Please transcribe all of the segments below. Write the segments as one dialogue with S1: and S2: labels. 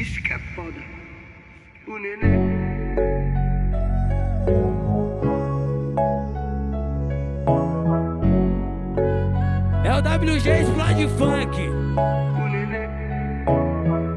S1: Isso que é foda. O nenê.
S2: É o WG Explode Funk.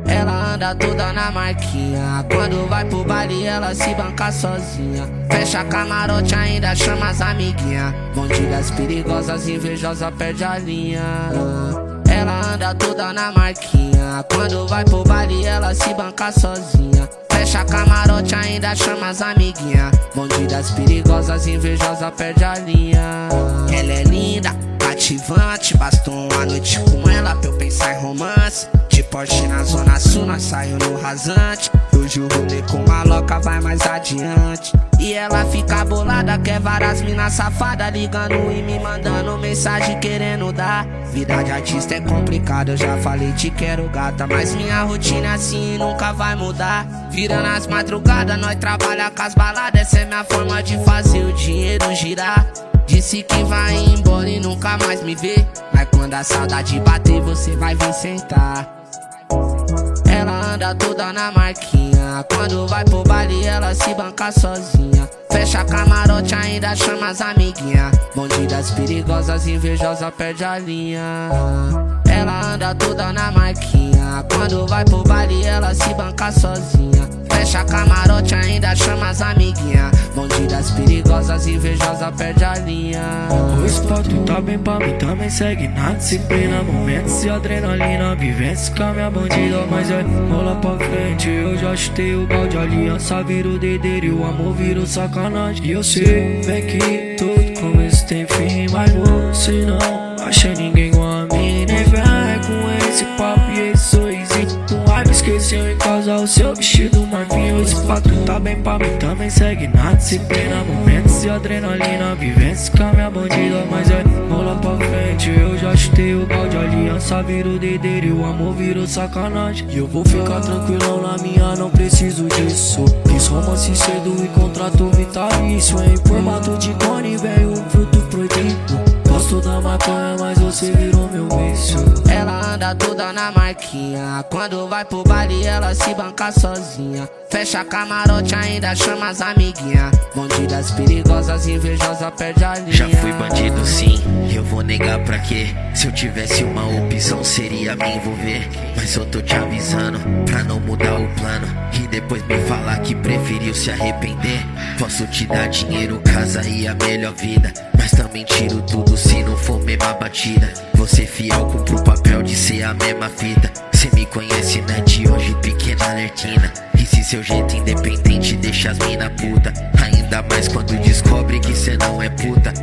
S3: Ela anda toda na marquinha. Quando vai pro baile, ela se banca sozinha. Fecha camarote, ainda chama as amiguinha. Bandidas perigosas, invejosa, perde a linha. Ela anda toda na marquinha. Quando vai pro baile, ela se banca sozinha. Fecha camarote, ainda chama as amiguinha. Bandidas perigosas, invejosa, perde a linha. Ela é linda, cativante. Bastou uma noite com ela pra eu pensar em romance. De Porsche na zona sul, nós saímos no rasante. Hoje o rolê com a loca vai mais adiante. E ela fica bolada, quer várias minas safadas ligando e me mandando mensagem querendo dar. Vida de artista é complicado, eu já falei te quero gata. Mas minha rotina é assim nunca vai mudar. Virando as madrugadas, nós trabalha com as baladas. Essa é minha forma de fazer o dinheiro girar. Disse que vai embora e nunca mais me vê. Mas quando a saudade bater, você vai vir sentar. Ela anda toda na marquinha. Quando vai pro baile, ela se banca sozinha. Fecha camarote, ainda chama as amiguinha. Bandidas perigosas, invejosa, perde a linha. Ela anda toda na marquinha. Quando vai pro baile, ela se banca sozinha. Fecha camarote, ainda chama as amiguinha. Bandidas perigosas, invejosa, perde a linha.
S4: O esporte tá bem pra mim, também segue na disciplina. Momentos de adrenalina, vivência com a minha bandida. Mas é bola pra frente, eu já chutei o balde. Aliança vira o dedeiro e o amor vira o sacanagem. E eu sei bem que todo começo casa o seu vestido marfim. O esporte tá bem pra mim, também segue na disciplina. Momentos de adrenalina, vivência com a minha bandida. Mas é bola pra frente, eu já chutei o balde. Aliança vira o dedeiro e o amor virou sacanagem. E eu vou ficar tranquilão na minha, não preciso disso. Fiz romance cedo e contrato vitalício. Em formato de cone, velho, fruto proibido. Gosto da maconha, mas você virou meu vício.
S3: Ela anda toda na marquinha. Quando vai pro baile, ela se banca sozinha. Fecha camarote, ainda chama as amiguinha. Bandidas perigosas, invejosa, perde a linha.
S5: Já fui bandido sim, eu vou negar pra quê? Se eu tivesse uma opção seria me envolver. Mas eu tô te avisando pra não mudar o plano. E depois me falar que preferiu se arrepender. Posso te dar dinheiro, casa e a melhor vida. Mas também tiro tudo se não for mesma batida. Você fiel cumpre o papel de ser a mesma fita Cê me conhece, né, de hoje, pequena alertina. E se seu jeito independente deixa as mina puta? Ainda mais quando descobre que cê não é puta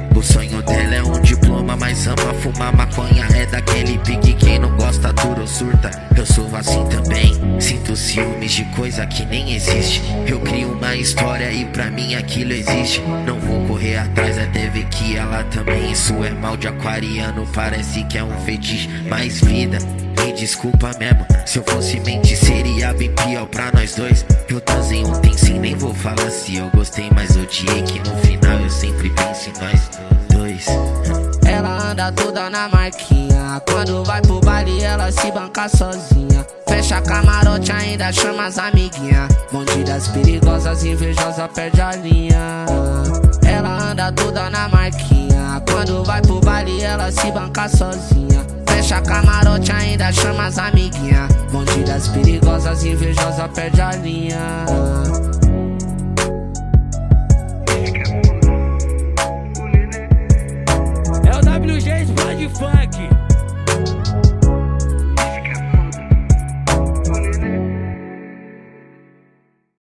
S5: mas ama fumar maconha É daquele pique, quem não gosta dura ou surta. Eu sou assim também, sinto ciúmes de coisa que nem existe. Eu crio uma história e pra mim aquilo existe. Não vou correr atrás até ver que ela também. Isso é mal de aquariano, parece que é um fetiche. Mais vida me desculpa mesmo, se eu fosse mente seria bem pior pra nós dois. Eu transei ontem sim, nem vou falar se eu gostei Mas odiei que no final eu sempre penso em nós dois
S3: Anda toda na marquinha. Quando vai pro baile, ela se banca sozinha. Fecha camarote, ainda chama as amiguinha. Bandidas perigosas, invejosa, perde a linha. Ela anda toda na marquinha. Quando vai pro baile, ela se banca sozinha. Fecha camarote, ainda chama as amiguinha. Bandidas perigosas, invejosa, perde a linha.